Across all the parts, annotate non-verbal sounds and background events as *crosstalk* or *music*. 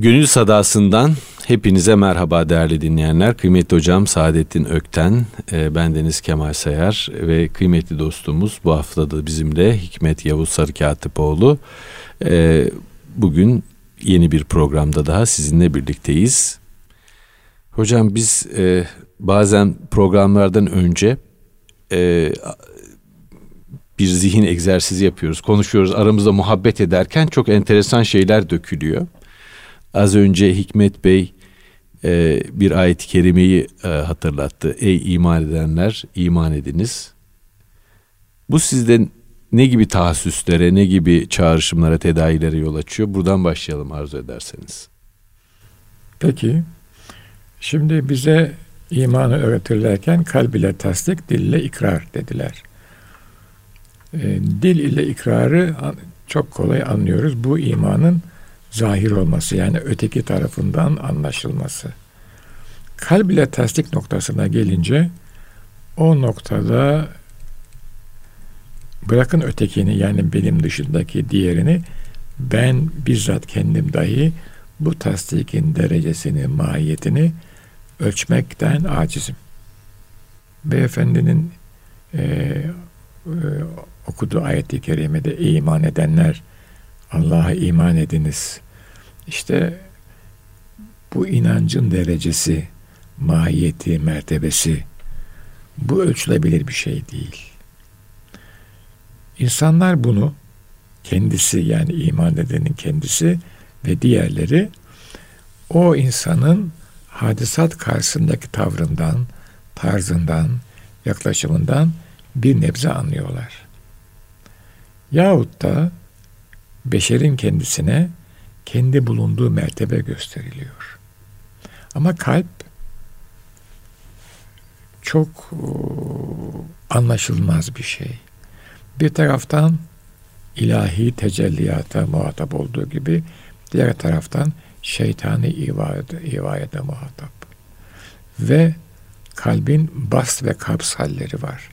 Gönül Sadası'ndan hepinize merhaba değerli dinleyenler. Kıymetli hocam Saadettin Ökten, e, bendeniz Kemal Sayar ve kıymetli dostumuz bu hafta da bizimle Hikmet Yavuz Sarıkatipoğlu. E, bugün yeni bir programda daha sizinle birlikteyiz. Hocam biz e, bazen programlardan önce bir zihin egzersizi yapıyoruz, konuşuyoruz, aramızda muhabbet ederken çok enteresan şeyler dökülüyor. Az önce Hikmet Bey e, bir ayet-i kerimeyi e, hatırlattı. Ey iman edenler iman ediniz. Bu sizden ne gibi tahassüslere, ne gibi çağrışımlara, tedayilere yol açıyor? Buradan başlayalım arzu ederseniz. Peki. Şimdi bize imanı öğretirlerken kalb ile tasdik, dil ile ikrar dediler. E, dil ile ikrarı çok kolay anlıyoruz. Bu imanın zahir olması yani öteki tarafından anlaşılması. Kalb ile tasdik noktasına gelince o noktada bırakın ötekini yani benim dışındaki diğerini ben bizzat kendim dahi bu tasdikin derecesini, mahiyetini ölçmekten acizim. Beyefendinin e, e, okuduğu ayet-i kerimede iman edenler Allah'a iman ediniz. İşte bu inancın derecesi, mahiyeti, mertebesi bu ölçülebilir bir şey değil. İnsanlar bunu kendisi yani iman edenin kendisi ve diğerleri o insanın hadisat karşısındaki tavrından, tarzından, yaklaşımından bir nebze anlıyorlar. Yahut da beşerin kendisine kendi bulunduğu mertebe gösteriliyor. Ama kalp çok anlaşılmaz bir şey. Bir taraftan ilahi tecelliyata muhatap olduğu gibi diğer taraftan şeytani ivayete, muhatap. Ve kalbin bas ve kaps halleri var.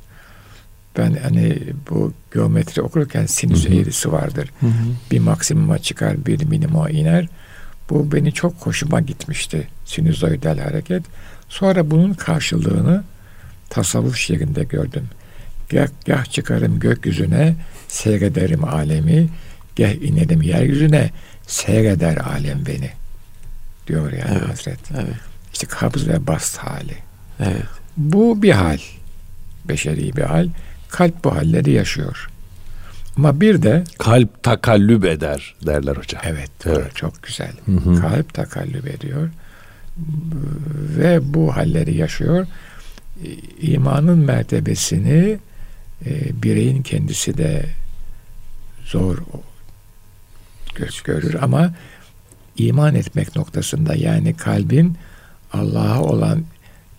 Ben hani bu geometri okurken sinüs hı hı. eğrisi vardır. Hı hı. Bir maksimuma çıkar, bir minimuma iner. Bu beni çok hoşuma gitmişti. Sinüzoidal hareket. Sonra bunun karşılığını tasavvuf şeklinde gördüm. Gah, gah çıkarım gökyüzüne, seyrederim alemi, gah inerim yeryüzüne, seyreder alem beni. Diyor yani evet, Hazret. Evet. İşte kabz ve bast hali. Evet. Bu bir hal. Beşeri bir hal. Kalp bu halleri yaşıyor. Ama bir de kalp takallüp eder derler hocam. Evet, evet. çok güzel. Hı hı. Kalp takallüp ediyor ve bu halleri yaşıyor. İmanın mertebesini e, bireyin kendisi de zor göz görür ama iman etmek noktasında yani kalbin Allah'a olan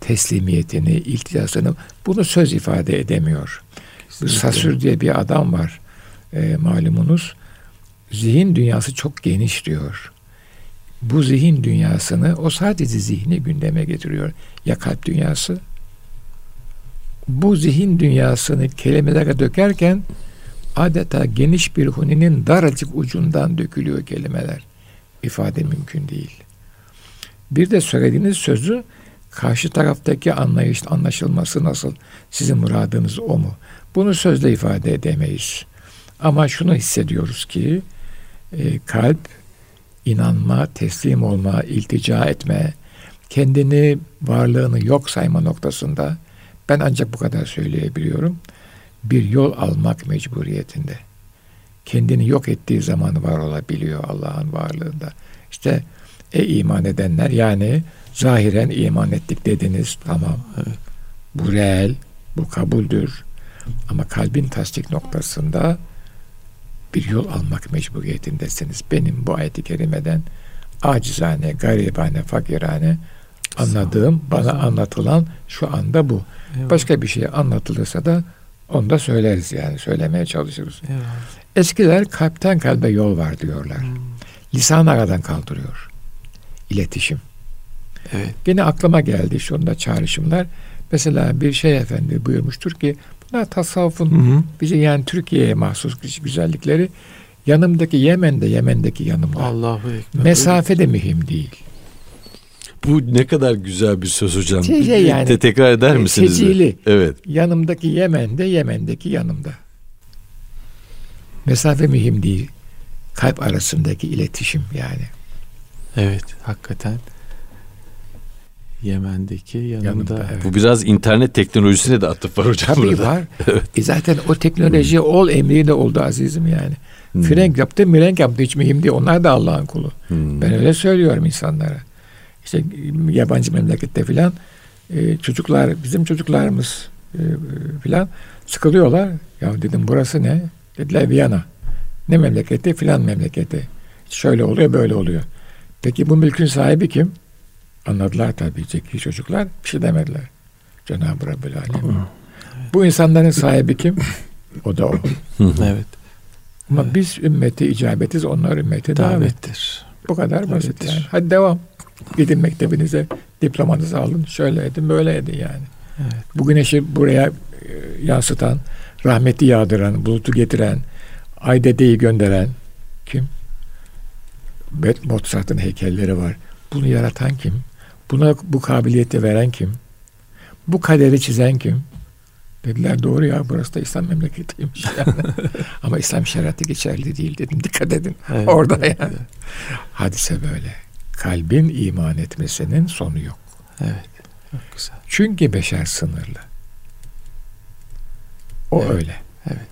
teslimiyetini, ilticasını bunu söz ifade edemiyor. Sasür diye bir adam var e, malumunuz. Zihin dünyası çok geniş diyor. Bu zihin dünyasını o sadece zihni gündeme getiriyor. Ya kalp dünyası? Bu zihin dünyasını kelimelere dökerken adeta geniş bir huninin daracık ucundan dökülüyor kelimeler. İfade mümkün değil. Bir de söylediğiniz sözü karşı taraftaki anlayış anlaşılması nasıl? Sizin muradınız o mu? Bunu sözle ifade edemeyiz. Ama şunu hissediyoruz ki e, kalp inanma, teslim olma, iltica etme, kendini varlığını yok sayma noktasında ben ancak bu kadar söyleyebiliyorum. Bir yol almak mecburiyetinde. Kendini yok ettiği zaman var olabiliyor Allah'ın varlığında. İşte e iman edenler yani zahiren iman ettik dediniz tamam. Evet. Bu reel, bu kabuldür. Ama kalbin tasdik noktasında bir yol almak mecburiyetindesiniz. Benim bu ayet-i kerimeden acizane, garibane, fakirane anladığım, bana anlatılan şu anda bu. Eyvallah. Başka bir şey anlatılırsa da onu da söyleriz yani. Söylemeye çalışırız. Eyvallah. Eskiler kalpten kalbe yol var diyorlar. Hmm. Lisan aradan kaldırıyor. İletişim. Evet. Gene aklıma geldi şu anda çağrışımlar. Mesela bir şey efendi buyurmuştur ki bunlar tasavvufun hı hı. bize yani Türkiye'ye mahsus güzellikleri Yanımdaki Yemen'de, Yemen'deki yanımda. Allahu Ekber. Mesafe de mühim değil. Bu ne kadar güzel bir söz hocam. Şey, bir yani, de tekrar eder misiniz? Tecili. Evet. Yanımdaki Yemen'de, Yemen'deki yanımda. Mesafe mühim değil. Kalp arasındaki iletişim yani. Evet, hakikaten. Yemen'deki yanımda. yanımda evet. Bu biraz internet teknolojisine de atıf var hocam Tabii burada. var. *laughs* evet. E zaten o teknoloji hmm. ol emriyle oldu azizim yani. Hmm. Frenk yaptı, mirenk yaptı hiç mühim değil. Onlar da Allah'ın kulu. Hmm. Ben öyle söylüyorum insanlara. İşte yabancı memlekette filan e, çocuklar, bizim çocuklarımız e, filan sıkılıyorlar. Ya dedim burası ne? Dediler Viyana. Ne memleketi? Filan memleketi. Şöyle oluyor, böyle oluyor. Peki bu mülkün sahibi kim? Anladılar tabii zeki çocuklar. Bir şey demediler. Cenab-ı Rabbül Alem. Bu insanların sahibi kim? O da o. evet. Ama evet. biz ümmeti icabetiz, onlar ümmeti davettir. Bu kadar basit yani. Hadi devam. Gidin mektebinize, diplomanızı alın. Şöyle edin, böyle edin yani. Evet. Bu güneşi buraya e, yansıtan, rahmeti yağdıran, bulutu getiren, ay dedeyi gönderen kim? Mozart'ın heykelleri var. Bunu yaratan kim? Buna bu kabiliyeti veren kim? Bu kaderi çizen kim? Dediler doğru ya burası da İslam memleketiymiş. Yani. *laughs* Ama İslam şeriatı geçerli değil dedim. Dikkat edin. *laughs* Evet, Orada evet, yani. Evet. Hadise böyle. Kalbin iman etmesinin sonu yok. Evet. Çok güzel. Çünkü beşer sınırlı. O evet, öyle. Evet.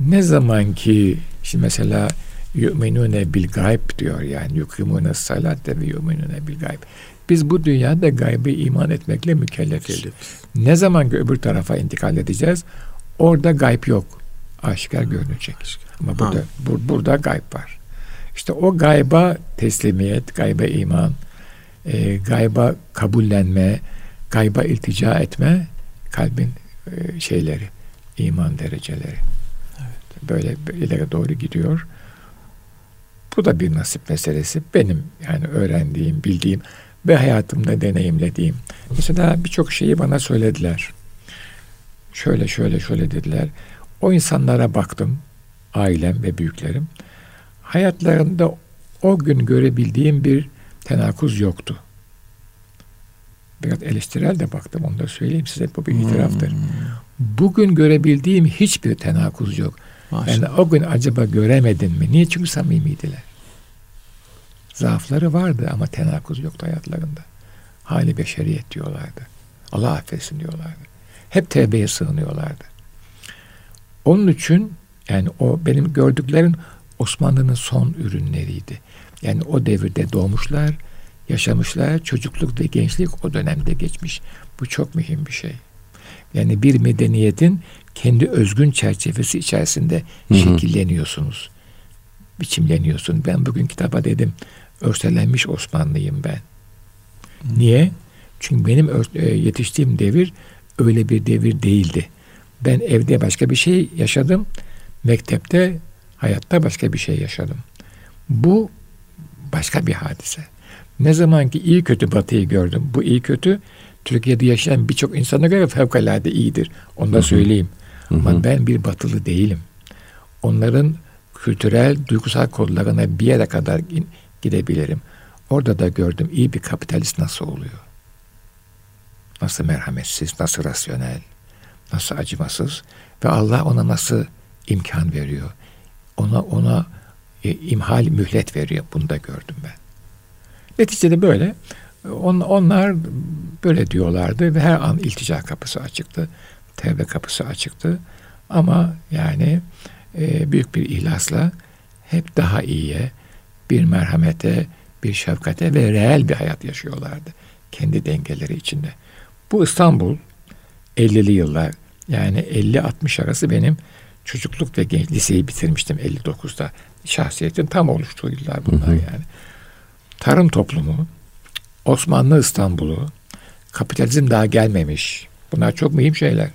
Ne zaman ki şimdi mesela yu'minune bil gayb diyor yani yukimune salate ve yu'minune bil gayb. Biz bu dünyada gaybe iman etmekle mükellefiz. Mükellefiz. Ne zaman ki öbür tarafa intikal edeceğiz orada gayb yok. Aşikar görünecek. Ama burada, bur, burada gayb var. İşte o gayba teslimiyet, gayba iman, e, gayba kabullenme, gayba iltica etme kalbin e, şeyleri, iman dereceleri. Evet. Böyle ileri doğru gidiyor. Bu da bir nasip meselesi. Benim yani öğrendiğim, bildiğim ve hayatımda deneyimlediğim. Mesela birçok şeyi bana söylediler. Şöyle şöyle şöyle dediler. O insanlara baktım. Ailem ve büyüklerim. Hayatlarında o gün görebildiğim bir tenakuz yoktu. Biraz eleştirel de baktım onu da söyleyeyim size bu bir itiraftır. Hmm. Bugün görebildiğim hiçbir tenakuz yok. Maşallah. Yani o gün acaba göremedin mi? Niye? Çünkü samimiydiler. Zaafları vardı ama tenakuz yoktu hayatlarında. Hali beşeriyet diyorlardı. Allah affetsin diyorlardı. Hep tevbeye sığınıyorlardı. Onun için yani o benim gördüklerim Osmanlı'nın son ürünleriydi. Yani o devirde doğmuşlar, yaşamışlar, çocukluk ve gençlik o dönemde geçmiş. Bu çok mühim bir şey. Yani bir medeniyetin kendi özgün çerçevesi içerisinde Hı-hı. şekilleniyorsunuz. Biçimleniyorsun. Ben bugün kitaba dedim, örselenmiş Osmanlıyım ben. Niye? Çünkü benim e, yetiştiğim devir öyle bir devir değildi. Ben evde başka bir şey yaşadım. Mektepte, hayatta başka bir şey yaşadım. Bu başka bir hadise. Ne zaman ki iyi kötü batıyı gördüm. Bu iyi kötü Türkiye'de yaşayan birçok insana göre fevkalade iyidir. Onu da söyleyeyim. Hı hı. Ama ben bir batılı değilim. Onların kültürel, duygusal kodlarına bir yere kadar gidebilirim. Orada da gördüm iyi bir kapitalist nasıl oluyor. Nasıl merhametsiz, nasıl rasyonel, nasıl acımasız ve Allah ona nasıl imkan veriyor. Ona ona e, imhal mühlet veriyor. Bunu da gördüm ben. Neticede böyle. On, onlar böyle diyorlardı ve her an iltica kapısı açıktı. Tevbe kapısı açıktı. Ama yani e, büyük bir ihlasla hep daha iyiye, bir merhamete, bir şefkate ve reel bir hayat yaşıyorlardı. Kendi dengeleri içinde. Bu İstanbul 50'li yıllar yani 50-60 arası benim çocukluk ve genç liseyi bitirmiştim 59'da. Şahsiyetin tam oluştuğu yıllar bunlar hı hı. yani. Tarım toplumu, Osmanlı İstanbul'u, kapitalizm daha gelmemiş. Bunlar çok mühim şeyler.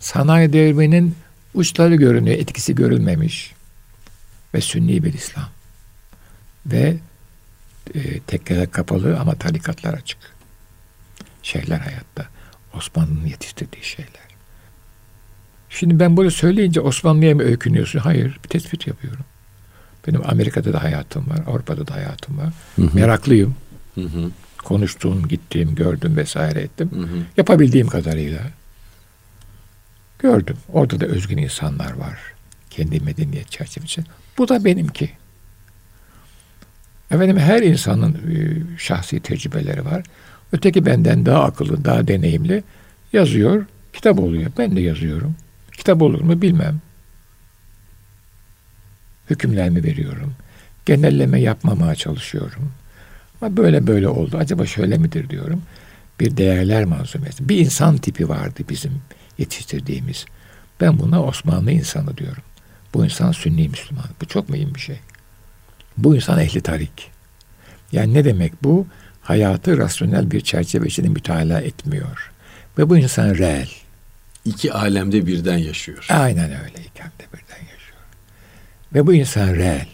Sanayi devriminin uçları görünüyor, etkisi görülmemiş. Ve sünni bir İslam ve e, tekkere kapalı ama tarikatlar açık. Şeyler hayatta. Osmanlı'nın yetiştirdiği şeyler. Şimdi ben bunu söyleyince Osmanlı'ya mı öykünüyorsun? Hayır, bir tespit yapıyorum. Benim Amerika'da da hayatım var, Avrupa'da da hayatım var. Hı hı. Meraklıyım. Hı hı. Konuştuğum, gittiğim, gördüm vesaire ettim. Hı hı. Yapabildiğim kadarıyla gördüm. Orada da özgün insanlar var. Kendi medeniyet çerçevesi. Bu da benimki. Efendim her insanın e, şahsi tecrübeleri var. Öteki benden daha akıllı, daha deneyimli yazıyor, kitap oluyor. Ben de yazıyorum. Kitap olur mu bilmem. Hükümlerimi veriyorum. Genelleme yapmamaya çalışıyorum. Ama böyle böyle oldu. Acaba şöyle midir diyorum. Bir değerler manzumesi. Bir insan tipi vardı bizim yetiştirdiğimiz. Ben buna Osmanlı insanı diyorum. Bu insan Sünni Müslüman. Bu çok mühim bir şey. Bu insan ehli tarik. Yani ne demek bu? Hayatı rasyonel bir çerçeve içinde mütalaa etmiyor. Ve bu insan reel. İki alemde birden yaşıyor. Aynen öyle. İki alemde birden yaşıyor. Ve bu insan reel.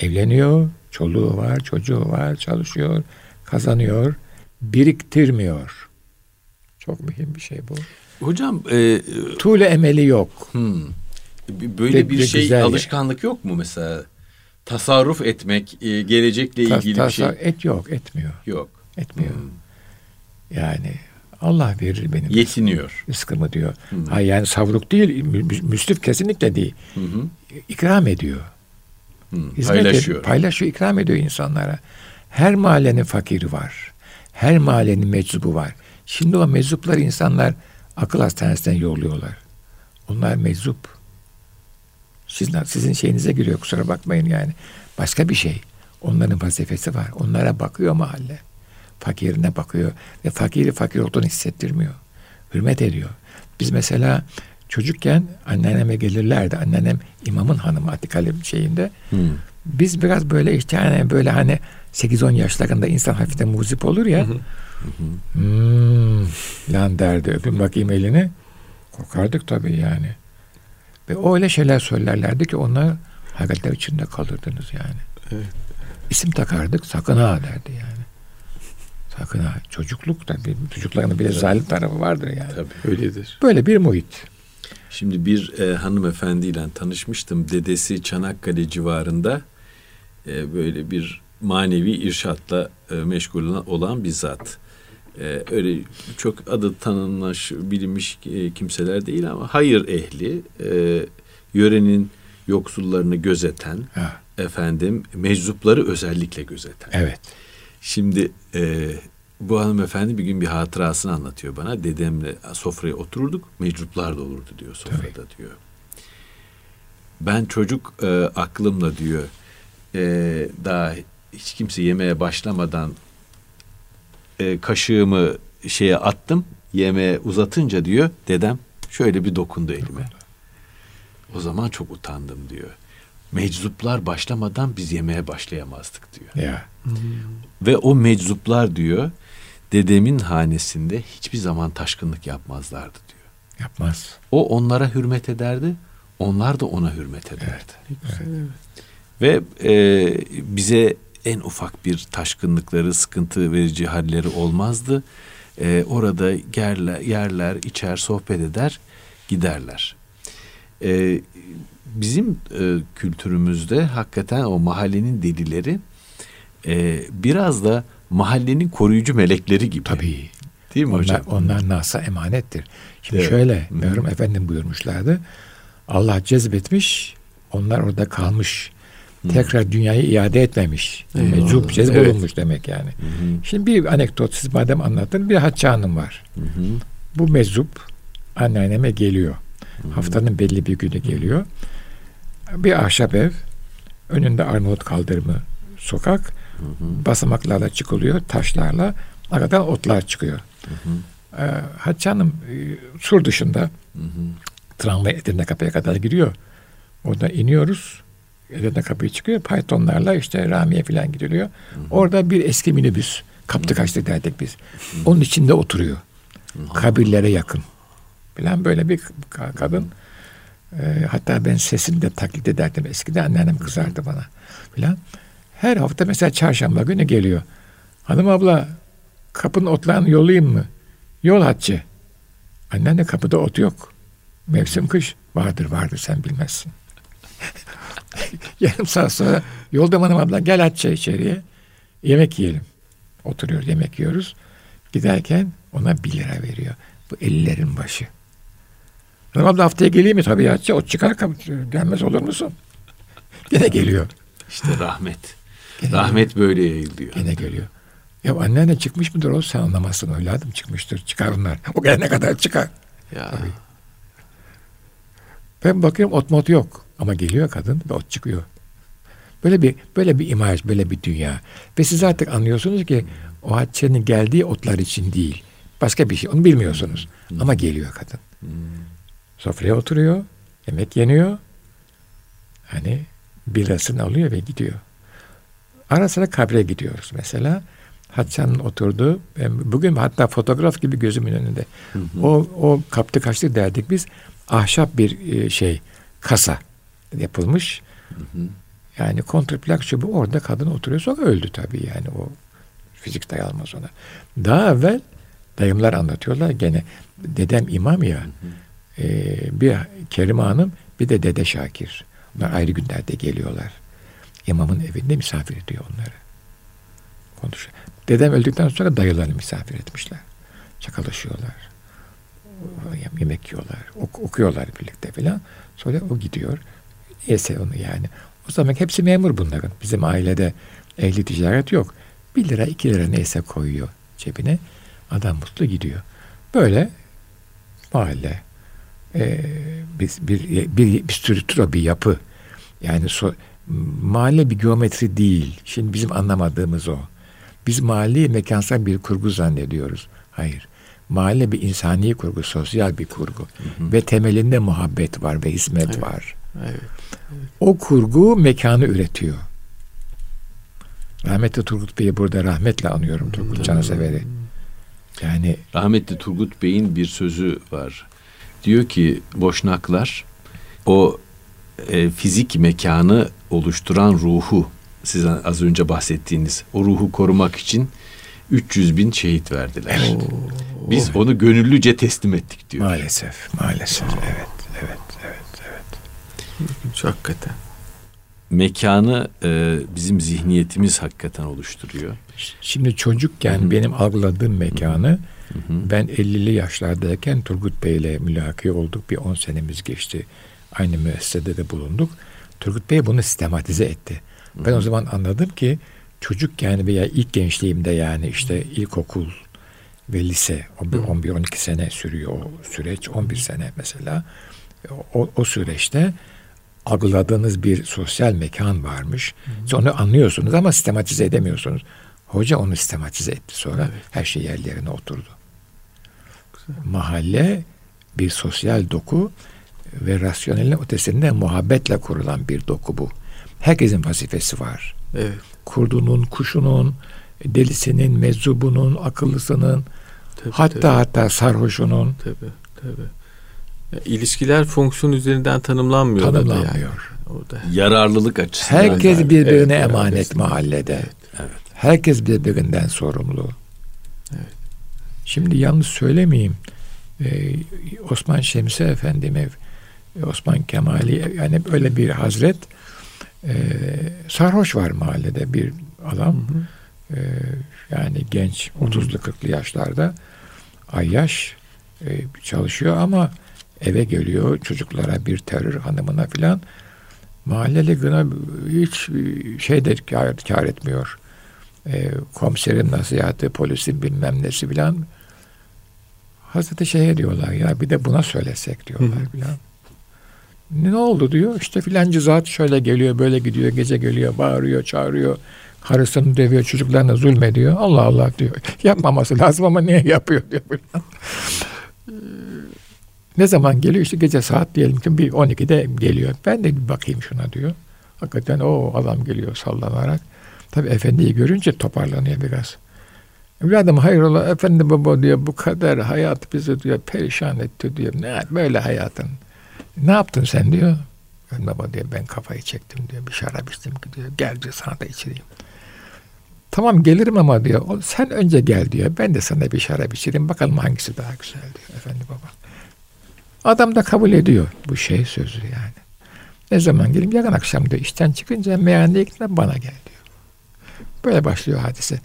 Evleniyor, çoluğu var, çocuğu var, çalışıyor, kazanıyor, biriktirmiyor. Çok mühim bir şey bu. Hocam e, tuğle emeli yok. Hmm. Böyle de, bir de şey güzel alışkanlık yok mu mesela? Tasarruf etmek, e, gelecekle Tas, ilgili bir şey. Et yok, etmiyor. Yok. Etmiyor. Hmm. Yani Allah verir benim. Yetiniyor. Rızkımı diyor. Hmm. Hayır yani savruk değil, müslif kesinlikle değil. Hmm. İkram ediyor. Hmm. Paylaşıyor. Ediyor, paylaşıyor, ikram ediyor insanlara. Her mahallenin fakiri var. Her mahallenin meczubu var. Şimdi o meczuplar insanlar akıl hastanesinden yolluyorlar. Onlar meczup. Sizin, sizin şeyinize giriyor kusura bakmayın yani. Başka bir şey. Onların vazifesi var. Onlara bakıyor mahalle. Fakirine bakıyor. Ve fakiri fakir olduğunu hissettirmiyor. Hürmet ediyor. Biz mesela çocukken anneanneme gelirlerdi. Anneannem imamın hanımı Atikali şeyinde. Hmm. Biz biraz böyle işte hani böyle hani 8-10 yaşlarında insan hafiften muzip olur ya. Hı hı. Hmm, lan derdi öpün bakayım elini. Korkardık tabii yani. Ve öyle şeyler söylerlerdi ki onlar hakikaten içinde kalırdınız yani. Evet. İsim takardık sakın ha derdi yani. Sakın ha. Çocukluk tabii. Çocukların bir zalim tarafı vardır yani. Tabii öyledir. Böyle bir muhit. Şimdi bir e, hanımefendiyle tanışmıştım. Dedesi Çanakkale civarında e, böyle bir manevi irşatla e, meşgul olan bir zat. E, öyle çok adı tanınmış, bilinmiş e, kimseler değil ama hayır ehli, e, yörenin yoksullarını gözeten, ha. efendim meczupları özellikle gözeten. Evet. Şimdi e, bu hanımefendi bir gün bir hatırasını anlatıyor bana. Dedemle sofraya otururduk, meczuplar da olurdu diyor sofrada Tabii. diyor. Ben çocuk e, aklımla diyor, e, daha hiç kimse yemeye başlamadan e, kaşığımı şeye attım, yemeğe uzatınca diyor, dedem şöyle bir dokundu elime. O zaman çok utandım diyor. Meczuplar başlamadan biz yemeye başlayamazdık diyor. Ya. Ve o meczuplar diyor dedemin hanesinde hiçbir zaman taşkınlık yapmazlardı diyor. Yapmaz. O onlara hürmet ederdi. Onlar da ona hürmet ederdi. Evet. evet. Ve e, bize en ufak bir taşkınlıkları, sıkıntı verici halleri olmazdı. E, orada yerler, yerler, içer, sohbet eder, giderler. E, bizim e, kültürümüzde hakikaten o mahallenin delileri e, biraz da mahallenin koruyucu melekleri gibi. Tabii. Değil mi onlar, hocam? Onlar nasa emanettir. Şimdi evet. şöyle, Mevrum Efendim buyurmuşlardı. Allah cezbetmiş, onlar orada kalmış. Tekrar dünyayı iade etmemiş. Meczup, cezbolunmuş evet. demek yani. Hı hı. Şimdi bir anekdot siz madem anlattın. Bir Hatice Hanım var. Hı hı. Bu meczup anneanneme geliyor. Hı hı. Haftanın belli bir günü geliyor. Bir ahşap ev. Önünde Arnavut kaldırımı sokak. Hı hı. Basamaklarla çıkılıyor. Taşlarla. Arkadan otlar çıkıyor. Hı hı. Ee, Hatice Hanım e, sur dışında hı hı. tramvay Edirne kapıya kadar giriyor. Oradan iniyoruz. Edirne kapıyı çıkıyor. Pythonlarla işte Ramiye falan gidiliyor. Hı hı. Orada bir eski minibüs. Kaptı kaçtı derdik biz. Hı hı. Onun içinde oturuyor. Hı hı. Kabirlere yakın. Falan böyle bir kadın. E, hatta ben sesini de taklit ederdim. Eskiden anneannem kızardı bana filan. Her hafta mesela çarşamba günü geliyor. Hanım abla kapının otlarını yollayayım mı? Yol hatçı. Anneanne kapıda ot yok. Mevsim kış. Vardır vardır sen bilmezsin. *laughs* Yarım saat sonra yolda hanım abla gel çay içeriye. Yemek yiyelim. Oturuyor yemek yiyoruz. Giderken ona bir lira veriyor. Bu ellerin başı. Hanım abla haftaya geleyim mi? Tabii ya. O çıkar gelmez olur musun? *laughs* Gene geliyor. İşte rahmet. Gene rahmet geliyor. böyle yayılıyor. Gene geliyor. Ya annene çıkmış mıdır o? Sen anlamazsın evladım çıkmıştır. Çıkar onlar. O gelene kadar çıkar. Ya. Tabii. Ben bakıyorum ot mot yok. Ama geliyor kadın ve ot çıkıyor. Böyle bir böyle bir imaj, böyle bir dünya. Ve siz artık anlıyorsunuz ki o Hatice'nin geldiği otlar için değil. Başka bir şey. Onu bilmiyorsunuz. Hmm. Ama geliyor kadın. Hmm. Sofraya oturuyor. Yemek yeniyor. Hani birasını alıyor ve gidiyor. Ara sıra kabre gidiyoruz mesela. Hatice'nin oturduğu, bugün hatta fotoğraf gibi gözümün önünde. Hı hı. O, o kaptı kaçtı derdik biz. Ahşap bir e, şey, kasa yapılmış. Hı hı. Yani kontrplak çubuğu orada kadın oturuyor. Sonra öldü tabii yani o fizik dayanmaz ona. Daha evvel dayımlar anlatıyorlar gene. Dedem imam ya. Hı hı. E, bir Kerime Hanım bir de Dede Şakir. Onlar ayrı günlerde geliyorlar. İmamın evinde misafir ediyor onları. Konuşuyor. Dedem öldükten sonra dayılarını misafir etmişler. Çakalaşıyorlar. Yemek yiyorlar. Ok- okuyorlar birlikte filan. Sonra o gidiyor. Neyse onu yani. O zaman hepsi memur bunların. Bizim ailede ehli ticaret yok. Bir lira iki lira neyse koyuyor cebine. Adam mutlu gidiyor. Böyle mahalle e, bir, bir, bir, bir strüktür bir yapı. Yani so, mahalle bir geometri değil. Şimdi bizim anlamadığımız o. Biz mahalleyi mekansal bir kurgu zannediyoruz. Hayır. Mahalle bir insani kurgu, sosyal bir kurgu. Hı hı. Ve temelinde muhabbet var ve hizmet evet. var. Evet. Evet. O kurgu mekanı üretiyor. Rahmetli Turgut Bey'i burada rahmetle anıyorum Turgut Cansever'i. Yani rahmetli Turgut Bey'in bir sözü var. Diyor ki boşnaklar o e, fizik mekanı oluşturan ruhu sizin az önce bahsettiğiniz o ruhu korumak için 300 bin şehit verdiler. Oo. Biz onu gönüllüce teslim ettik diyor. Maalesef, maalesef. Evet, evet, evet, Çok hakikaten. Mekanı e, bizim zihniyetimiz hakikaten oluşturuyor. Şimdi çocukken Hı-hı. benim algıladığım mekanı Hı-hı. ben 50'li yaşlardayken Turgut Bey ile mülaki olduk. Bir 10 senemiz geçti. Aynı müessesede de bulunduk. Turgut Bey bunu sistematize etti. Ben o zaman anladım ki çocuk yani veya ilk gençliğimde yani işte ilkokul ve lise 11-12 sene sürüyor o süreç 11 sene mesela o, o süreçte algıladığınız bir sosyal mekan varmış. Hı. Onu anlıyorsunuz ama sistematize edemiyorsunuz. Hoca onu sistematize etti sonra. Evet. Her şey yerlerine oturdu. Güzel. Mahalle bir sosyal doku ve rasyonelin ötesinde muhabbetle kurulan bir doku bu. Herkesin vazifesi var. Evet. Kurdunun, kuşunun, delisinin, meczubunun, akıllısının, tabii, hatta tabii. hatta sarhoşunun. Tabii, tabii. İlişkiler fonksiyon üzerinden tanımlanmıyor. Tanımlanmıyor. Yani. Orada. Yararlılık açısından. Herkes birbirine evet, emanet evet. mahallede. Evet, evet. Herkes birbirinden sorumlu. Evet. Şimdi yalnız söylemeyeyim. Ee, Osman Şemsi Efendime Osman Kemali yani böyle bir hazret e, sarhoş var mahallede bir adam. Hı hı. E, yani genç 30'lu 40'lı yaşlarda ayyaş e, çalışıyor ama eve geliyor çocuklara bir terör hanımına filan mahalleli gına hiç şey de kar, kar etmiyor. E, komiserin nasihatı, polisin bilmem nesi filan. Hazreti şeye diyorlar ya bir de buna söylesek diyorlar filan. Ne oldu diyor. İşte filancı zat şöyle geliyor, böyle gidiyor, gece geliyor, bağırıyor, çağırıyor. Karısını dövüyor, çocuklarına zulmediyor. Allah Allah diyor. *laughs* Yapmaması lazım ama niye yapıyor diyor. Ne zaman geliyor? İşte gece saat diyelim ki bir 12'de geliyor. Ben de bir bakayım şuna diyor. Hakikaten o adam geliyor sallanarak. Tabi efendiyi görünce toparlanıyor biraz. Evladım hayrola efendi baba diyor bu kadar hayat bizi diyor perişan etti diyor. Ne böyle hayatın. Ne yaptın sen diyor. Ben baba diyor ben kafayı çektim diyor. Bir şarap içtim diyor. Gel diyor sana da içireyim. Tamam gelirim ama diyor. Sen önce gel diyor. Ben de sana bir şarap içireyim. Bakalım hangisi daha güzel diyor. Efendi baba. Adam da kabul ediyor bu şey sözü yani. Ne zaman geleyim? Yarın akşam diyor. İşten çıkınca meyhaneye gitme bana gel diyor. Böyle başlıyor hadise.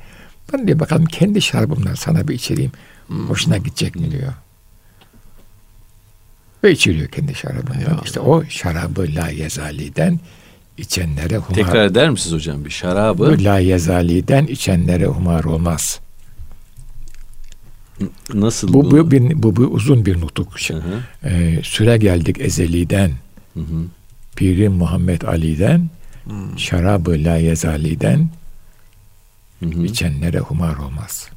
Ben diyor bakalım kendi şarabımdan sana bir içireyim. Hoşuna gidecek mi diyor. Ve içiriyor kendi şarabından. Eyvallah. İşte o şarabı la yezaliden içenlere humar. Tekrar eder misiniz hocam bir şarabı? La yezaliden içenlere humar olmaz. Nasıl Bu, bunu? bu, bir, bu, bu uzun bir nutuk. Hı hı, Ee, süre geldik ezeliden. hı hı. Pirim Muhammed Ali'den, Hmm. şarabı la yezaliden Hı hı. içenlere humar olmaz.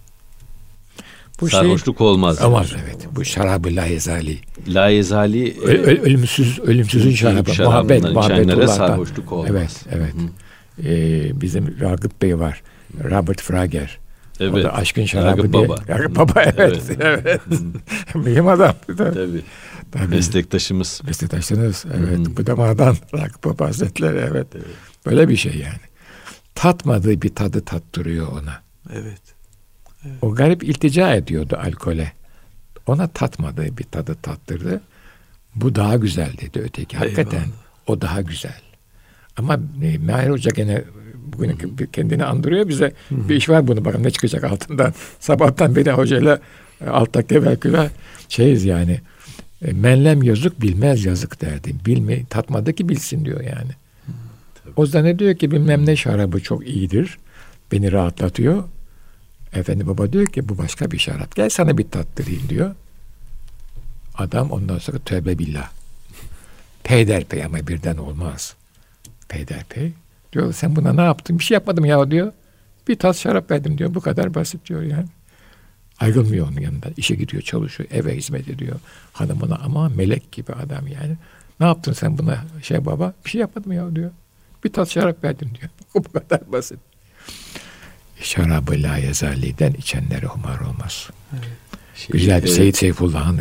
Bu şey Sarhoşluk olmaz. olmaz evet. Bu şarabı la yezali. La yezali e, Ö- ö- ölümsüz ölümsüzün şarabı. Muhabbet, muhabbetullah'tan. sarhoşluk olmaz. Evet, evet. Ee, bizim Ragıp Bey var. Robert Frager. O evet. da aşkın şarabı Ragıp diye. Baba. Ragıp Baba evet. evet. *laughs* Mühim adam. Tabii. Tabii. Meslektaşımız. Meslektaşınız. Evet. Hı. Bu da madan. Ragıp Baba Hazretleri evet. Böyle bir şey yani. Tatmadığı bir tadı tattırıyor ona. Evet. O garip iltica ediyordu alkole. Ona tatmadığı bir tadı tattırdı. Bu daha güzel dedi öteki. Hakikaten Eyvallah. o daha güzel. Ama e, Mahir Hoca gene bugün kendini andırıyor bize. Bir iş var bunu bakın ne çıkacak altından. *laughs* Sabahtan beri hocayla e, altta tevekküle şeyiz yani. E, menlem yazık bilmez yazık derdi. Bilme, tatmadı ki bilsin diyor yani. O zannediyor ki bilmem ne şarabı çok iyidir. Beni rahatlatıyor. Efendi baba diyor ki bu başka bir şarap. Gel sana bir tattırayım diyor. Adam ondan sonra tövbe billah. *laughs* Peyderpey ama birden olmaz. Peyderpey. Diyor sen buna ne yaptın? Bir şey yapmadım ya diyor. Bir tas şarap verdim diyor. Bu kadar basit diyor yani. Ayrılmıyor onun yanında. İşe gidiyor, çalışıyor, eve hizmet ediyor. Hanımına ama melek gibi adam yani. Ne yaptın sen buna şey baba? Bir şey yapmadım ya diyor. Bir tas şarap verdim diyor. *laughs* Bu kadar basit. Şarabı la yezaliden içenlere humar olmaz. Şey, Güzel bir e, Seyit Seyfullah'ın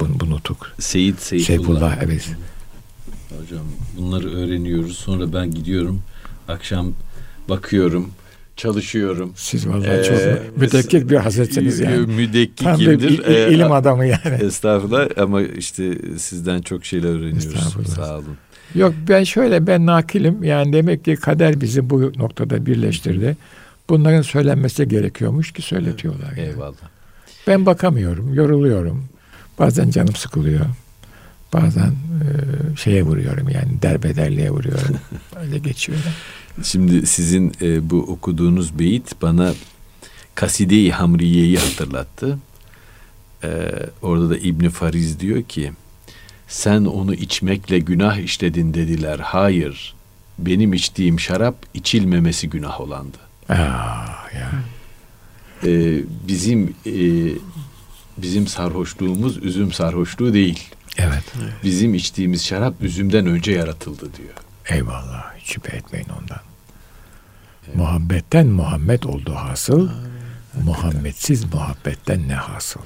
bunu, bunu nutuk. Seyit Seyfullah. Seyfullah evet. Hocam bunları öğreniyoruz. Sonra ben gidiyorum. Akşam bakıyorum. Çalışıyorum. Siz vallahi Ee, çok mütekkik bir hazretsiniz yani. Tam bir Müdekkikimdir. il- ilim adamı yani. Estağfurullah ama işte sizden çok şeyler öğreniyoruz. Sağ olun. Yok ben şöyle ben nakilim. Yani demek ki kader bizi bu noktada birleştirdi. Bunların söylenmesi gerekiyormuş ki söyletiyorlar. yani. Eyvallah. Ben bakamıyorum, yoruluyorum. Bazen canım sıkılıyor. Bazen e, şeye vuruyorum yani derbederliğe vuruyorum. *laughs* Öyle geçiyor. Şimdi sizin e, bu okuduğunuz beyit bana Kaside-i Hamriye'yi hatırlattı. E, orada da İbni Fariz diyor ki sen onu içmekle günah işledin dediler. Hayır benim içtiğim şarap içilmemesi günah olandı. Aa, ya. E, bizim e, bizim sarhoşluğumuz üzüm sarhoşluğu değil. Evet. Bizim içtiğimiz şarap üzümden önce yaratıldı diyor. Eyvallah. Hiç şüphe etmeyin ondan. Muhabbetten Muhammed oldu hasıl. Muhammedsiz muhabbetten ne hasıl?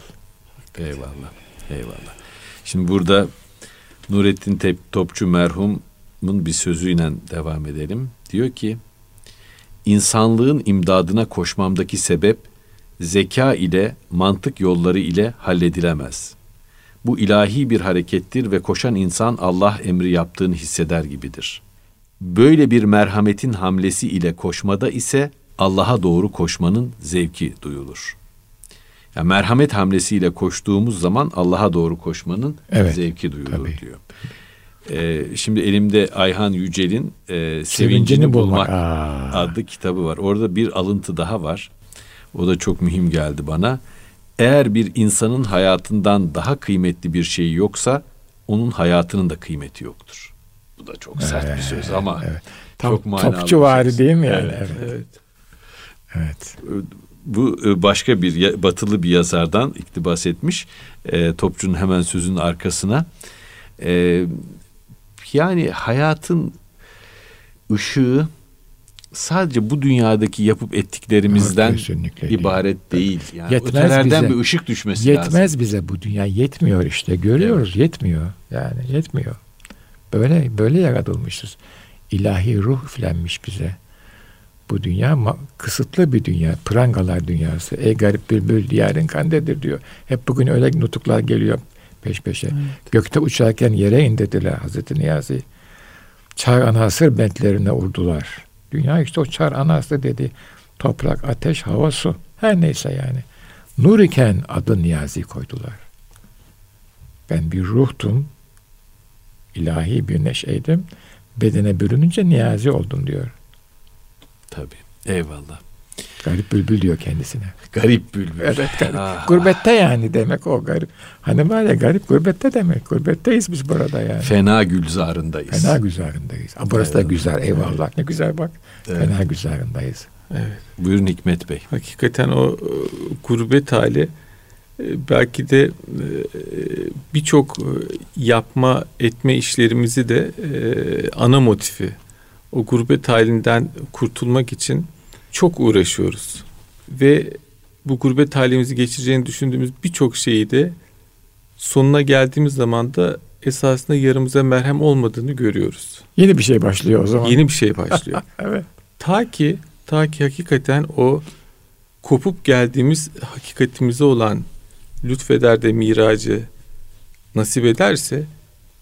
Eyvallah. Eyvallah. Şimdi burada Nurettin Tep- Topçu merhumun bir sözüyle devam edelim. Diyor ki insanlığın imdadına koşmamdaki sebep zeka ile mantık yolları ile halledilemez. Bu ilahi bir harekettir ve koşan insan Allah emri yaptığını hisseder gibidir. Böyle bir merhametin hamlesi ile koşmada ise Allah'a doğru koşmanın zevki duyulur. Yani merhamet hamlesiyle koştuğumuz zaman Allah'a doğru koşmanın Evet, zevki duyulur tabii. diyor. Ee, şimdi elimde Ayhan Yücel'in e, Sevincini, Sevincini Bulmak, bulmak. Adlı kitabı var. Orada bir alıntı daha var. O da çok mühim geldi bana. Eğer bir insanın hayatından daha kıymetli bir şey yoksa onun hayatının da kıymeti yoktur. Bu da çok sert bir söz ama Evet. Tam çok manalı topçu vari söz. değil mi yani? Evet, Evet. evet. Evet. Bu e, başka bir batılı bir yazardan iktibas etmiş. E, Topçu'nun hemen sözünün arkasına. E, yani hayatın ışığı sadece bu dünyadaki yapıp ettiklerimizden Kesinlikle değil. ibaret değil. Yani Yetmez ötelerden bize. bir ışık düşmesi Yetmez lazım. bize bu dünya. Yetmiyor işte. Görüyoruz. Yetmiyor. Yani yetmiyor. Böyle böyle yaratılmışız. İlahi ruh üflenmiş bize. Bu dünya ma- kısıtlı bir dünya. Prangalar dünyası. Ey garip bülbül diyarın kandedir diyor. Hep bugün öyle nutuklar geliyor peş peşe. Gökte uçarken yere in dediler Hazreti Niyazi. Çar anasır bentlerine urdular. Dünya işte o çar anası dedi. Toprak, ateş, hava, su. Her neyse yani. Nur iken adı Niyazi koydular. Ben bir ruhtum. ilahi bir neşeydim. Bedene bürününce Niyazi oldum diyor. Tabii. Eyvallah. Garip bülbül diyor kendisine. Garip bülbül. Evet garip. Ah. Gurbette yani demek o garip. Hani var ya garip gurbette demek. Gurbetteyiz biz burada yani. Fena gülzarındayız. Fena güzarındayız. Ama burası evet. da güzel eyvallah. Ne güzel bak. Evet. Fena güzarındayız. Evet. Buyurun Hikmet Bey. Hakikaten o e, gurbet hali e, belki de e, birçok yapma etme işlerimizi de ana motifi. O gurbet halinden kurtulmak için çok uğraşıyoruz. Ve bu gurbet halimizi geçireceğini düşündüğümüz birçok şeyi de sonuna geldiğimiz zaman da esasında yarımıza merhem olmadığını görüyoruz. Yeni bir şey başlıyor o zaman. Yeni bir şey başlıyor. *laughs* evet. Ta ki ta ki hakikaten o kopup geldiğimiz hakikatimize olan lütfeder de miracı nasip ederse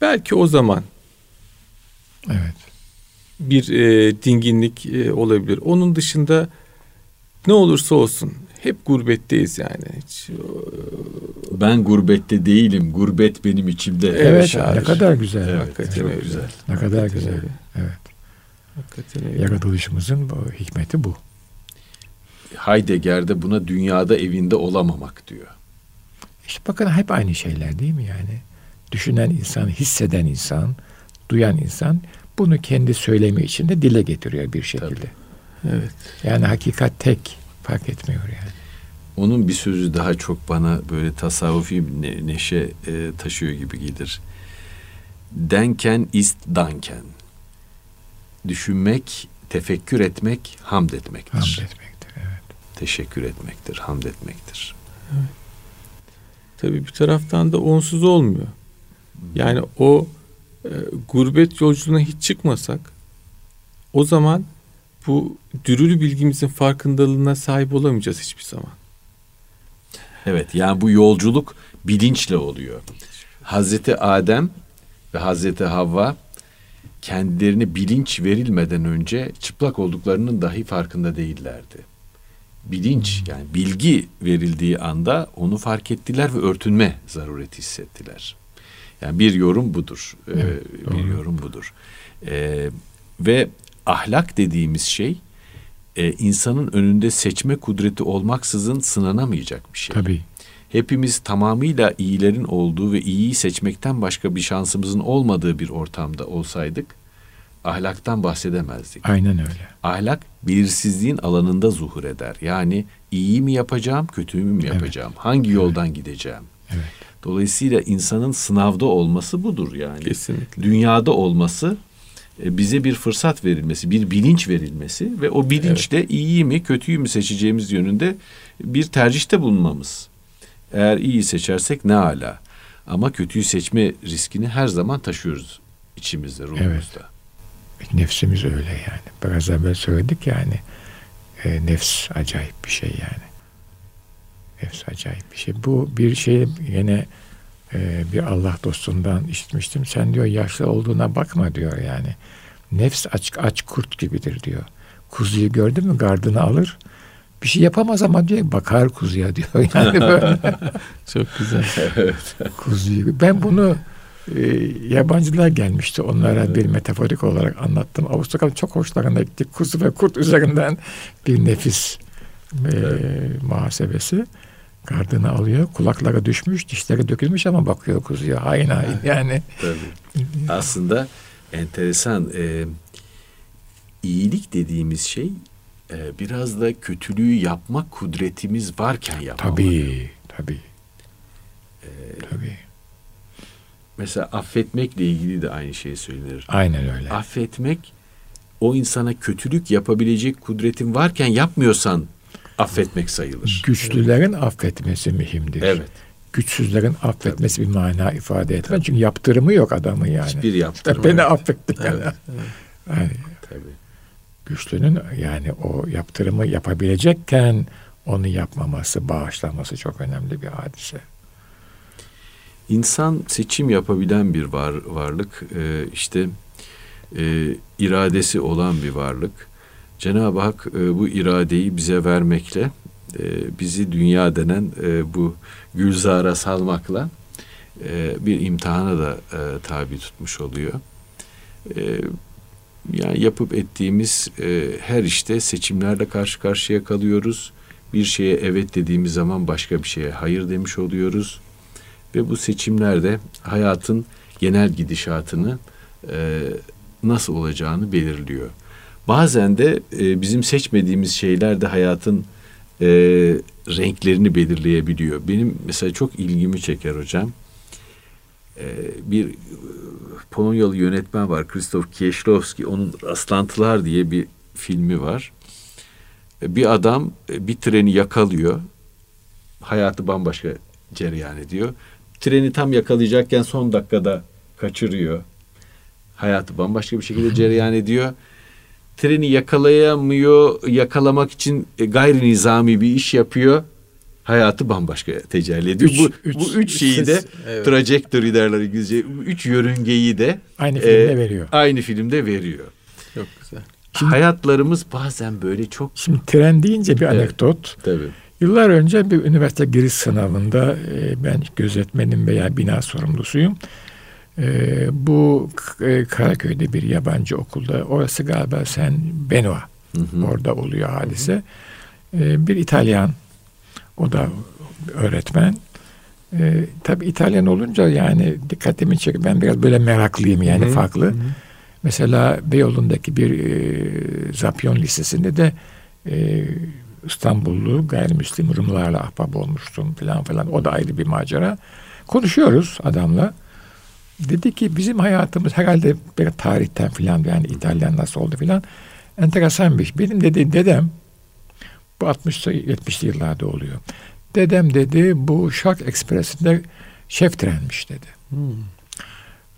belki o zaman evet bir e, dinginlik e, olabilir. Onun dışında ne olursa olsun hep gurbetteyiz yani. Hiç, e, ben gurbette değilim. Gurbet benim içimde. Evet, ne kadar güzel. Evet, hakikaten çok güzel. güzel. Ne kadar hakikaten güzel. Öyle. Evet. Hakikaten öyle. Yaratılışımızın bu, hikmeti bu. Heidegger'de buna dünyada evinde olamamak diyor. İşte bakın hep aynı şeyler değil mi yani? Düşünen insan, hisseden insan, duyan insan bunu kendi söylemi içinde dile getiriyor bir şekilde. Tabii. Evet. Yani hakikat tek fark etmiyor yani. Onun bir sözü daha çok bana böyle tasavvufi ne, neşe e, taşıyor gibi gelir. Denken ist danken. Düşünmek, tefekkür etmek, hamd etmektir. Hamd etmektir, evet. Teşekkür etmektir, hamd etmektir. Evet. Tabii bir taraftan da onsuz olmuyor. Yani o e, gurbet yolculuğuna hiç çıkmasak o zaman bu dürülü bilgimizin farkındalığına sahip olamayacağız hiçbir zaman. Evet yani bu yolculuk bilinçle oluyor. Hazreti Adem ve Hazreti Havva kendilerine bilinç verilmeden önce çıplak olduklarının dahi farkında değillerdi. Bilinç yani bilgi verildiği anda onu fark ettiler ve örtünme zarureti hissettiler. Yani bir yorum budur. Ee, evet, ee, bir yorum budur. Ee, ve ahlak dediğimiz şey e, insanın önünde seçme kudreti olmaksızın sınanamayacak bir şey. Tabii. Hepimiz tamamıyla iyilerin olduğu ve iyiyi seçmekten başka bir şansımızın olmadığı bir ortamda olsaydık ahlaktan bahsedemezdik. Aynen öyle. Ahlak belirsizliğin alanında zuhur eder. Yani iyi mi yapacağım, kötü mü yapacağım? Evet. Hangi yoldan evet. gideceğim? Evet. Dolayısıyla insanın sınavda olması budur yani. Kesinlikle. Dünyada olması e, bize bir fırsat verilmesi, bir bilinç verilmesi ve o bilinçle evet. iyiyi mi kötüyü mü seçeceğimiz yönünde bir tercihte bulunmamız. Eğer iyiyi seçersek ne ala. Ama kötüyü seçme riskini her zaman taşıyoruz içimizde, ruhumuzda. Evet. Nefsimiz öyle yani. Biraz evvel söyledik yani. E, nefs acayip bir şey yani. Nefs acayip bir şey. Bu bir şey yine e, bir Allah dostundan işitmiştim. Sen diyor yaşlı olduğuna bakma diyor yani. Nefs aç, aç kurt gibidir diyor. Kuzuyu gördü mü gardını alır. Bir şey yapamaz ama diyor bakar kuzuya diyor. *laughs* Yani böyle. *laughs* Çok güzel. kuzuyu. Ben bunu e, yabancılar gelmişti. Onlara evet. bir metaforik olarak anlattım. Avustralya çok hoşlarına gitti. Kuzu ve kurt üzerinden bir nefis e, evet. muhasebesi. Gardını alıyor. Kulaklara düşmüş, dişleri dökülmüş ama bakıyor kuzuya. Hain hain yani. Tabii. Aslında enteresan. E, iyilik dediğimiz şey e, biraz da kötülüğü yapmak kudretimiz varken yapmalı. Tabii, tabii. Ee, tabii. Mesela affetmekle ilgili de aynı şey söylenir. Aynen öyle. Affetmek o insana kötülük yapabilecek kudretin varken yapmıyorsan affetmek sayılır. Güçlülerin evet. affetmesi mühimdir. Evet. Güçsüzlerin affetmesi Tabii. bir mana ifade etmez. Çünkü yaptırımı yok adamın yani. Hiçbir yaptırımı. Beni affetti. Yani. Evet. Yani, Tabii. Güçlünün yani o yaptırımı yapabilecekken onu yapmaması, bağışlaması çok önemli bir hadise. İnsan seçim yapabilen bir var, varlık. Ee, işte e, iradesi olan bir varlık. Cenab-ı Hak e, bu iradeyi bize vermekle e, bizi dünya denen e, bu gülzara salmakla e, bir imtihana da tabi tutmuş oluyor. Yani yapıp ettiğimiz her işte seçimlerle karşı karşıya kalıyoruz. Bir şeye evet dediğimiz zaman başka bir şeye hayır demiş oluyoruz. Ve bu seçimlerde hayatın genel gidişatını nasıl olacağını belirliyor. Bazen de e, bizim seçmediğimiz şeyler de hayatın e, renklerini belirleyebiliyor. Benim mesela çok ilgimi çeker hocam. E, bir Polonyalı yönetmen var Krzysztof Kieślowski. Onun Rastlantılar diye bir filmi var. E, bir adam e, bir treni yakalıyor. Hayatı bambaşka cereyan ediyor. Treni tam yakalayacakken son dakikada kaçırıyor. Hayatı bambaşka bir şekilde *laughs* cereyan ediyor. Treni yakalayamıyor, yakalamak için e, gayri nizami bir iş yapıyor. Hayatı bambaşka tecelli ediyor. Üç, bu, üç, bu üç şeyi de evet. trajectory derler İngilizce. Üç yörüngeyi de aynı filmde e, veriyor. Aynı filmde veriyor. Çok güzel. Şimdi, Hayatlarımız bazen böyle çok... Şimdi tren deyince bir anekdot. Evet, tabii. Yıllar önce bir üniversite giriş sınavında e, ben gözetmenim veya bina sorumlusuyum. E, bu e, Karaköy'de bir yabancı okulda orası galiba sen Benoa hı hı. orada oluyor hadise. E, bir İtalyan o da öğretmen. E, tabii İtalyan olunca yani dikkatimi çekiyor. Ben biraz böyle meraklıyım yani hı hı. farklı. Hı hı. Mesela Beyoğlu'ndaki bir e, Zapyon Lisesi'nde de e, İstanbullu gayrimüslim Rumlarla ahbap olmuştum falan falan. O da ayrı bir macera. Konuşuyoruz adamla. Dedi ki bizim hayatımız herhalde bir tarihten filan yani İtalyan nasıl oldu filan enteresan bir iş. Benim dedi dedem bu 60'lı 70'li yıllarda oluyor. Dedem dedi bu Şark Ekspresi'nde şef trenmiş dedi. Hmm.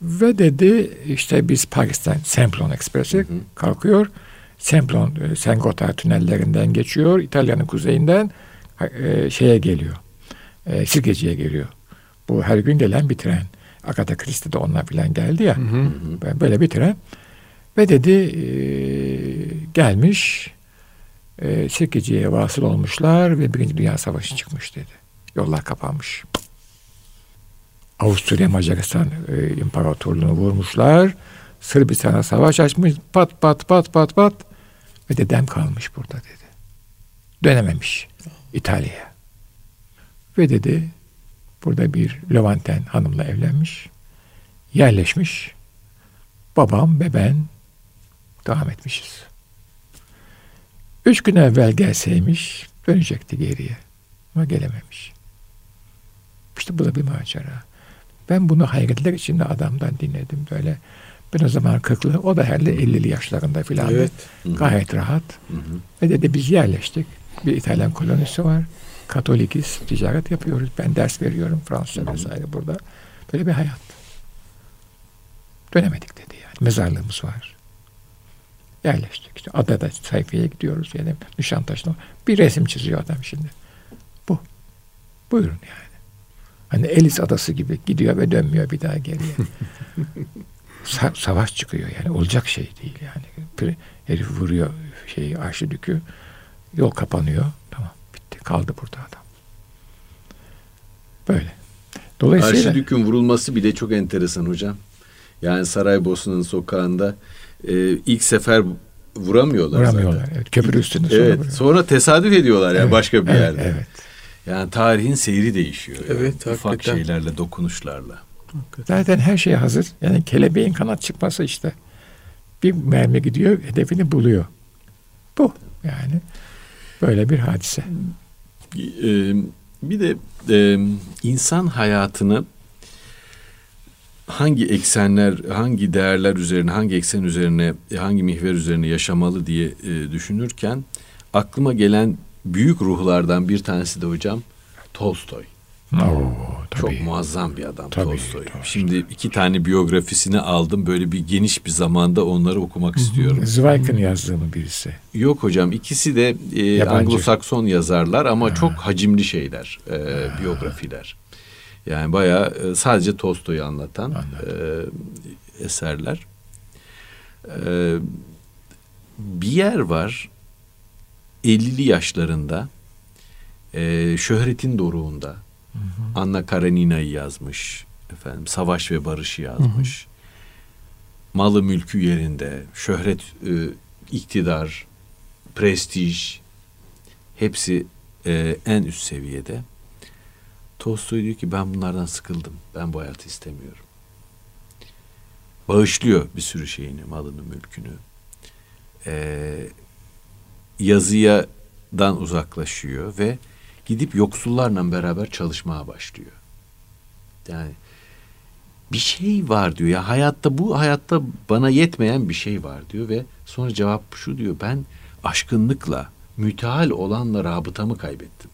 Ve dedi işte biz Paris'ten Semplon Ekspresi hı hı. kalkıyor. Semplon e, Sengotar tünellerinden geçiyor. İtalya'nın kuzeyinden e, şeye geliyor. E, Sirkeci'ye geliyor. Bu her gün gelen bir tren. Agatha Christie de onunla filan geldi ya. Hı hı. Böyle bir tren. Ve dedi e, gelmiş e, Sirkeci'ye vasıl olmuşlar ve Birinci Dünya Savaşı çıkmış dedi. Yollar kapanmış. Avusturya Macaristan e, İmparatorluğunu vurmuşlar. Sırbistan'a savaş açmış. Pat pat pat pat pat. Ve dedem kalmış burada dedi. Dönememiş İtalya'ya. Ve dedi burada bir Levanten hanımla evlenmiş. Yerleşmiş. Babam ve ben devam etmişiz. Üç gün evvel gelseymiş dönecekti geriye. Ama gelememiş. İşte bu da bir macera. Ben bunu hayretler içinde adamdan dinledim böyle. Ben o zaman 40'lı, o da herhalde 50'li yaşlarında filan. Evet. Gayet rahat. Hı hı. Ve dedi biz yerleştik. Bir İtalyan kolonisi var. Katolikiz, ticaret yapıyoruz. Ben ders veriyorum Fransızca vesaire burada. Böyle bir hayat. Dönemedik dedi yani. Mezarlığımız var. Yerleştik. İşte adada sayfaya gidiyoruz. Yani Nişantaşı'na. Bir resim çiziyor adam şimdi. Bu. Buyurun yani. Hani Elis adası gibi gidiyor ve dönmüyor bir daha geriye. *laughs* Sa- savaş çıkıyor yani olacak şey değil yani. Herif vuruyor şeyi arşidükü. Yol kapanıyor. Kaldı burada adam. Böyle. Dolayısıyla Arşidük'ün vurulması bile çok enteresan hocam. Yani Saraybosna'nın sokağında e, ilk sefer vuramıyorlar, vuramıyorlar zaten. Evet, köprü üstünde sonra evet, Sonra tesadüf ediyorlar yani evet, başka bir evet, yerde. Evet. Yani tarihin seyri değişiyor. Evet, yani. Ufak şeylerle, dokunuşlarla. Hakikaten. Zaten her şey hazır. Yani kelebeğin kanat çıkması işte. Bir mermi gidiyor, hedefini buluyor. Bu yani. Böyle bir hadise. Ee, bir de e, insan hayatını hangi eksenler, hangi değerler üzerine, hangi eksen üzerine, hangi mihver üzerine yaşamalı diye e, düşünürken aklıma gelen büyük ruhlardan bir tanesi de hocam Tolstoy. Oo, Çok muazzam bir adam tabii, Tolstoy. Tolstoy. Şimdi iki tane biyografisini aldım. Böyle bir geniş bir zamanda onları okumak istiyorum. Zweig'in yazdığı mı birisi? Yok hocam. ikisi de e, Anglo-Sakson yazarlar ama ha. çok hacimli şeyler, e, biyografiler. Yani bayağı e, sadece Tolstoy'u anlatan e, eserler. Ee, bir yer var 50'li yaşlarında e, şöhretin doruğunda hı hı. Anna Karenina'yı yazmış efendim Savaş ve Barış'ı yazmış. Hı hı. Malı mülkü yerinde, şöhret, e, iktidar, prestij hepsi e, en üst seviyede. Tolstoy diyor ki ben bunlardan sıkıldım. Ben bu hayatı istemiyorum. Bağışlıyor bir sürü şeyini, malını, mülkünü. Ee, yazıyadan uzaklaşıyor ve gidip yoksullarla beraber çalışmaya başlıyor. Yani bir şey var diyor ya hayatta bu hayatta bana yetmeyen bir şey var diyor ve sonra cevap şu diyor ben aşkınlıkla müteal olanla rabıtamı kaybettim.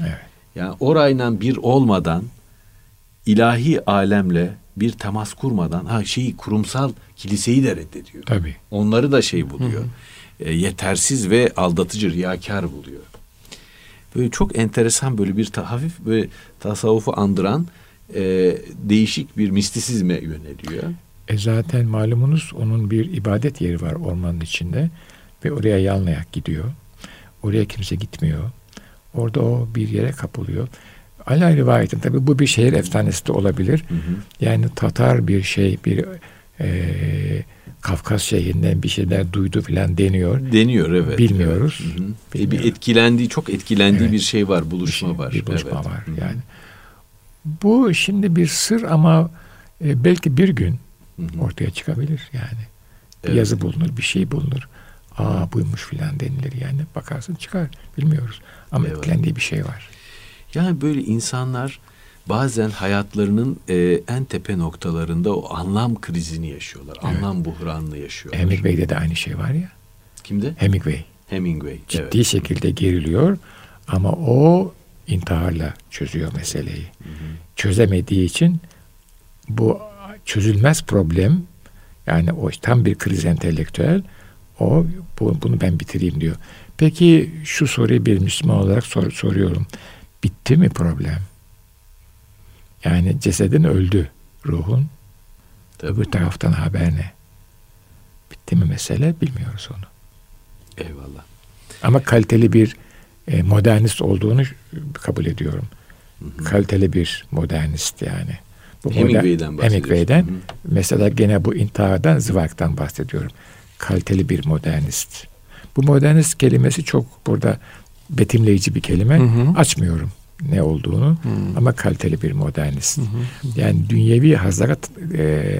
Evet. Yani orayla bir olmadan ilahi alemle bir temas kurmadan ha şeyi kurumsal kiliseyi de reddediyor. Tabii. Onları da şey buluyor. E, yetersiz ve aldatıcı riyakar buluyor. Böyle çok enteresan böyle bir ta, hafif böyle tasavvufu andıran e, değişik bir mistisizme yöneliyor. E zaten malumunuz onun bir ibadet yeri var ormanın içinde ve oraya yalnayak gidiyor. Oraya kimse gitmiyor. Orada o bir yere kapılıyor. Ala rivayetin tabi bu bir şehir efsanesi de olabilir. Hı hı. Yani Tatar bir şey bir e, Kafkas şehrinden bir şeyler duydu filan deniyor. Deniyor evet. Bilmiyoruz. Evet. Hı hı. E, bir etkilendiği çok etkilendiği evet. bir şey var buluşma bir şey, var. Bir buluşma evet. var hı hı. yani. Bu şimdi bir sır ama e, belki bir gün hı hı. ortaya çıkabilir yani. Bir evet. yazı bulunur, bir şey bulunur. Aa buymuş filan denilir yani. Bakarsın çıkar. Bilmiyoruz. Ama evet. etkilendiği bir şey var. Yani böyle insanlar bazen hayatlarının e, en tepe noktalarında o anlam krizini yaşıyorlar. Evet. Anlam buhranını yaşıyorlar. Hemingway'de de aynı şey var ya. Kimde? Hemingway. Hemingway. Ciddi evet. şekilde geriliyor ama o intiharla çözüyor meseleyi. Hı hı. Çözemediği için bu çözülmez problem yani o tam bir kriz entelektüel o bu, bunu ben bitireyim diyor. Peki şu soruyu bir Müslüman olarak sor, soruyorum. Bitti mi problem? Yani cesedin öldü ruhun. Öbür taraftan haber ne? Bitti mi mesele bilmiyoruz onu. Eyvallah. Ama kaliteli bir e, modernist olduğunu kabul ediyorum. Hı hı. Kaliteli bir modernist yani. Bu Hemingway'den modern, Hemingway'den. Hı hı. Mesela gene bu intihardan, Zweig'den bahsediyorum. Kaliteli bir modernist. Bu modernist kelimesi çok burada betimleyici bir kelime. Hı hı. Açmıyorum ne olduğunu hı. ama kaliteli bir modernist. Hı. Yani dünyevi hazlara e,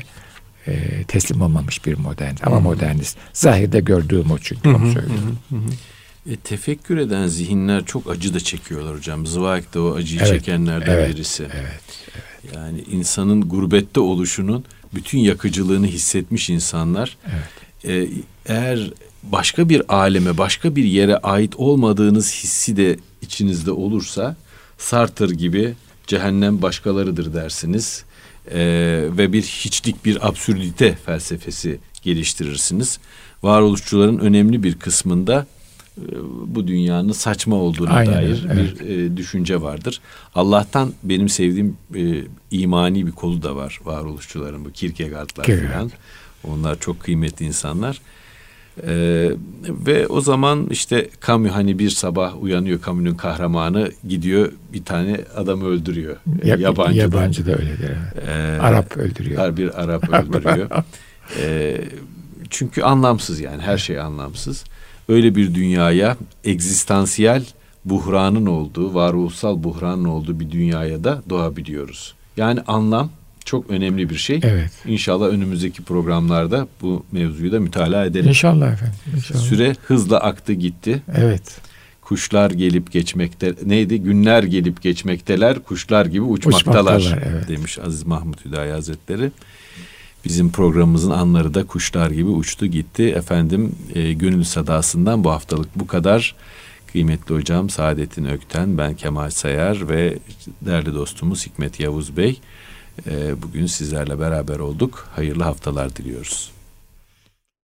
e, teslim olmamış bir modernist ama hı. modernist. Zahirde gördüğüm o çünkü hı. onu söylüyorum. Hı hı. E, tefekkür eden zihinler çok acı da çekiyorlar hocam. Zweig de o acıyı evet, çekenlerden evet, birisi. Evet, evet. Yani insanın gurbette oluşunun bütün yakıcılığını hissetmiş insanlar. Evet. E, eğer başka bir aleme, başka bir yere ait olmadığınız hissi de içinizde olursa Sartre gibi cehennem başkalarıdır dersiniz. Ee, ve bir hiçlik bir absürdite felsefesi geliştirirsiniz. Varoluşçuların önemli bir kısmında e, bu dünyanın saçma olduğuna Aynen, dair evet. bir e, düşünce vardır. Allah'tan benim sevdiğim e, imani bir kolu da var varoluşçuların bu Kierkegaard'lar falan. Onlar çok kıymetli insanlar. Ee, ve o zaman işte Camus hani bir sabah uyanıyor Camus'un kahramanı gidiyor bir tane adam öldürüyor. Ya, yabancı, yabancı da öyledir. Ee, Arap öldürüyor. Bir Arap *laughs* öldürüyor. ee, çünkü anlamsız yani her şey anlamsız. Öyle bir dünyaya egzistansiyel buhranın olduğu, varoluşsal buhranın olduğu bir dünyaya da doğabiliyoruz. Yani anlam çok önemli bir şey. Evet. İnşallah önümüzdeki programlarda bu mevzuyu da mütalaa edelim. İnşallah efendim. İnşallah. Süre hızla aktı gitti. Evet. Kuşlar gelip geçmekte neydi? Günler gelip geçmekteler, kuşlar gibi uçmaktalar, uçmaktalar evet. demiş Aziz Mahmut Hüdayi Hazretleri. Bizim programımızın anları da kuşlar gibi uçtu gitti. Efendim e, gönül sadasından bu haftalık bu kadar. Kıymetli hocam Saadettin Ökten, ben Kemal Sayar ve değerli dostumuz Hikmet Yavuz Bey. Ee, bugün sizlerle beraber olduk. Hayırlı haftalar diliyoruz.